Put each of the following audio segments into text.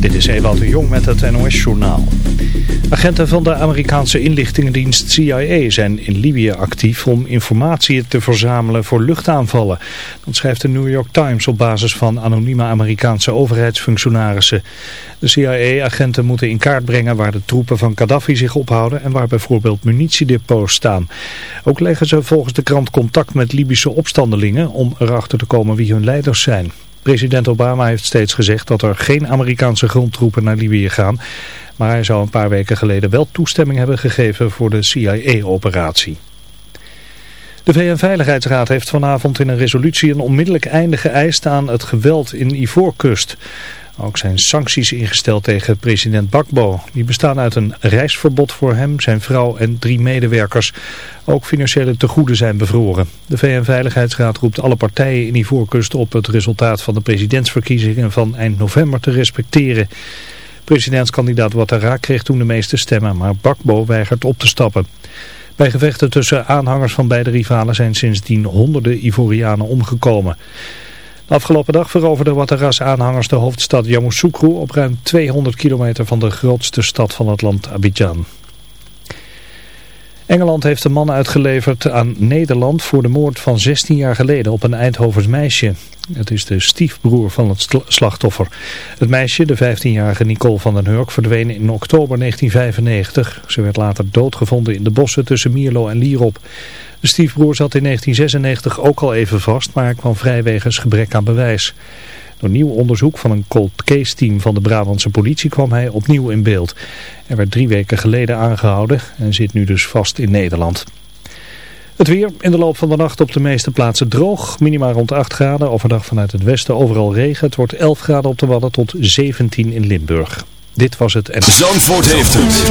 Dit is Ewout de Jong met het NOS-journaal. Agenten van de Amerikaanse inlichtingendienst CIA zijn in Libië actief om informatie te verzamelen voor luchtaanvallen. Dat schrijft de New York Times op basis van anonieme Amerikaanse overheidsfunctionarissen. De CIA-agenten moeten in kaart brengen waar de troepen van Gaddafi zich ophouden en waar bijvoorbeeld munitiedepots staan. Ook leggen ze volgens de krant contact met Libische opstandelingen om erachter te komen wie hun leiders zijn. President Obama heeft steeds gezegd dat er geen Amerikaanse grondtroepen naar Libië gaan. Maar hij zou een paar weken geleden wel toestemming hebben gegeven voor de CIA-operatie. De VN-veiligheidsraad heeft vanavond in een resolutie een onmiddellijk einde geëist aan het geweld in Ivoorkust. Ook zijn sancties ingesteld tegen president Bakbo. Die bestaan uit een reisverbod voor hem, zijn vrouw en drie medewerkers. Ook financiële tegoeden zijn bevroren. De VN-veiligheidsraad roept alle partijen in Ivoorkust op het resultaat van de presidentsverkiezingen van eind november te respecteren. Presidentskandidaat Ouattara kreeg toen de meeste stemmen, maar Bakbo weigert op te stappen. Bij gevechten tussen aanhangers van beide rivalen zijn sindsdien honderden Ivorianen omgekomen. Afgelopen dag veroverden Ouattara's aanhangers de hoofdstad Yamoussoukro op ruim 200 kilometer van de grootste stad van het land Abidjan. Engeland heeft een man uitgeleverd aan Nederland voor de moord van 16 jaar geleden op een Eindhovens meisje. Het is de stiefbroer van het slachtoffer. Het meisje, de 15-jarige Nicole van den Hurk, verdween in oktober 1995. Ze werd later doodgevonden in de bossen tussen Mierlo en Lierop. De stiefbroer zat in 1996 ook al even vast, maar kwam vrij wegens gebrek aan bewijs. Door nieuw onderzoek van een cold case team van de Brabantse politie kwam hij opnieuw in beeld. Hij werd drie weken geleden aangehouden en zit nu dus vast in Nederland. Het weer in de loop van de nacht op de meeste plaatsen droog. Minima rond 8 graden. Overdag vanuit het westen overal regen. Het wordt 11 graden op de Wadden tot 17 in Limburg. Dit was het. En... Zandvoort heeft het.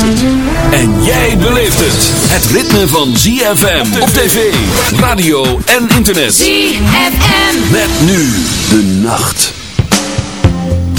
En jij beleeft het. Het ritme van ZFM op tv, radio en internet. ZFM. Met nu de nacht. Bye.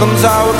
lacht Dan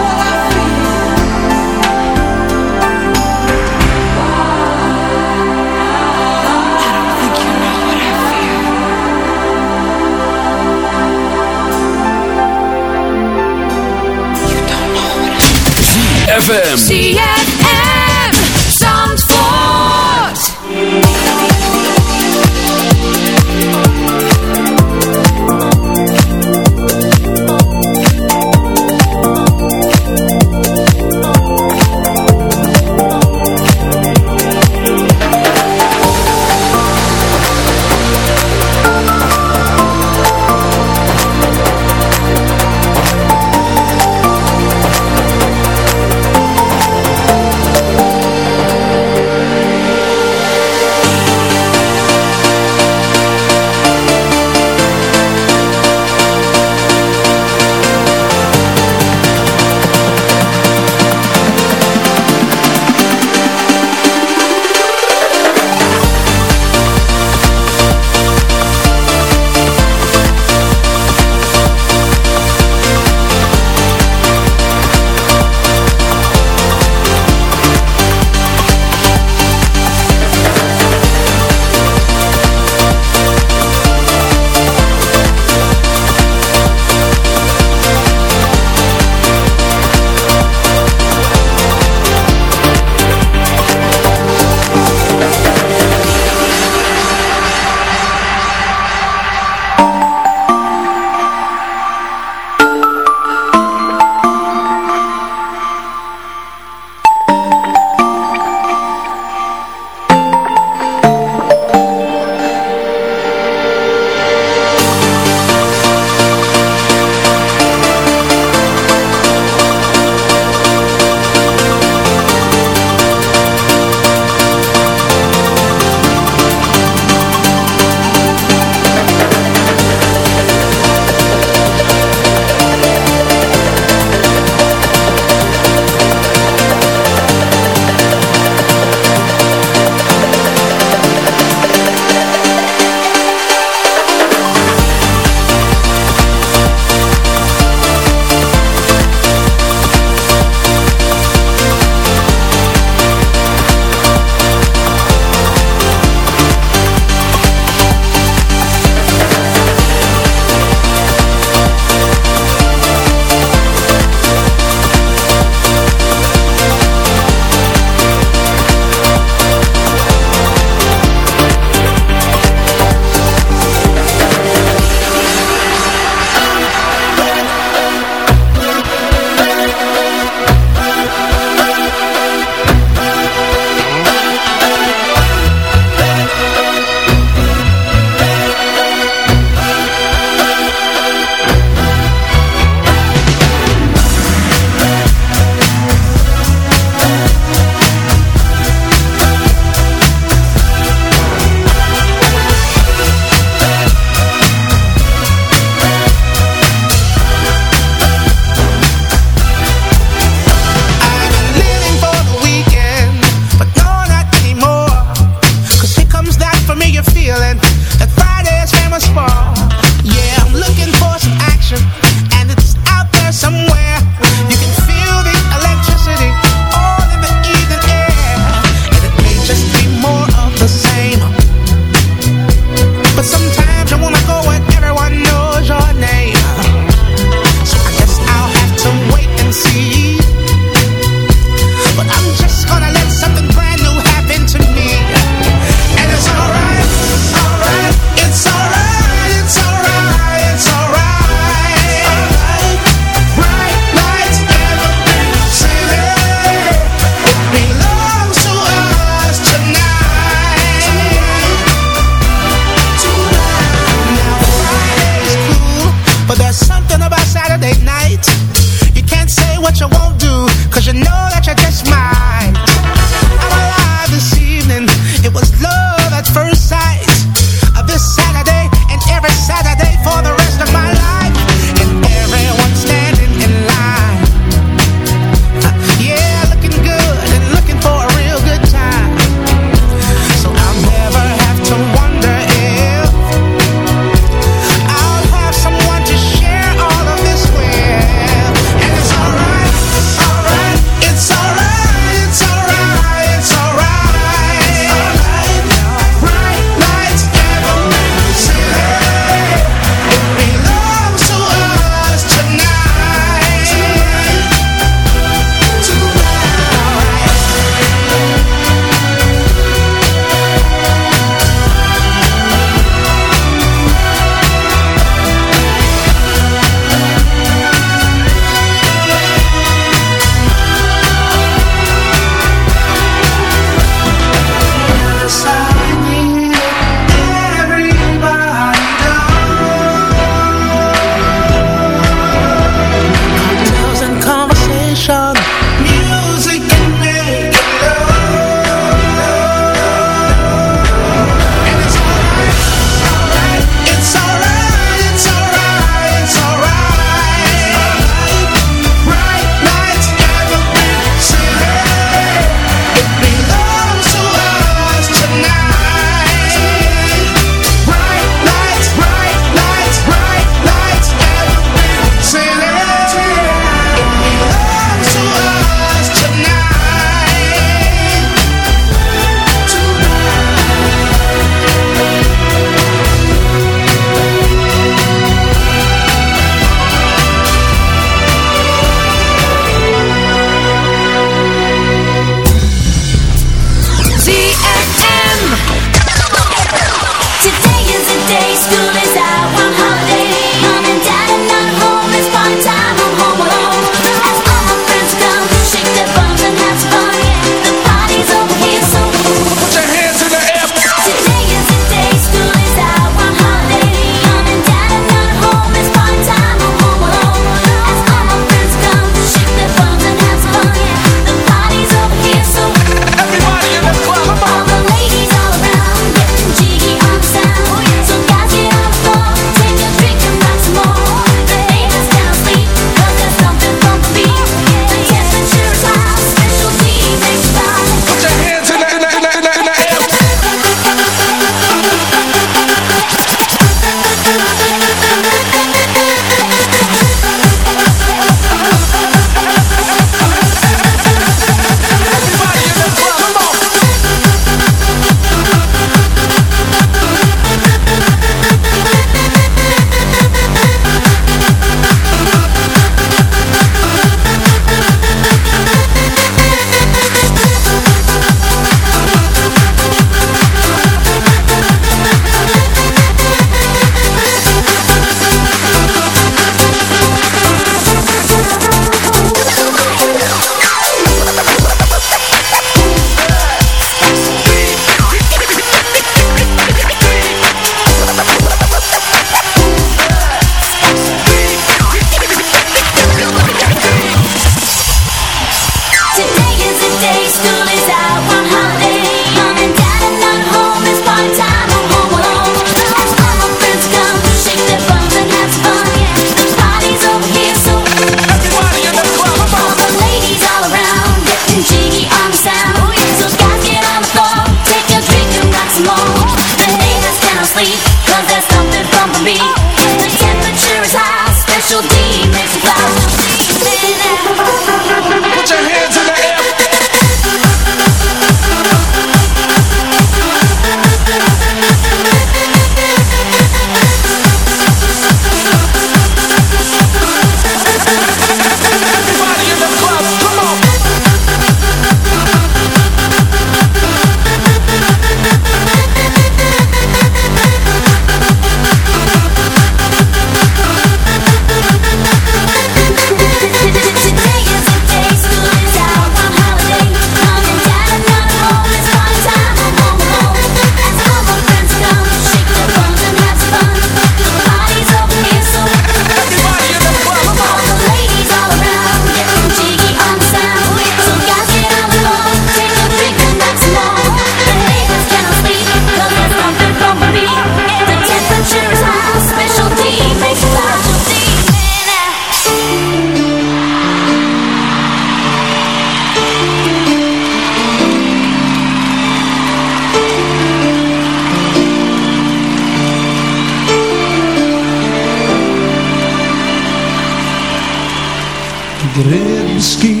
live.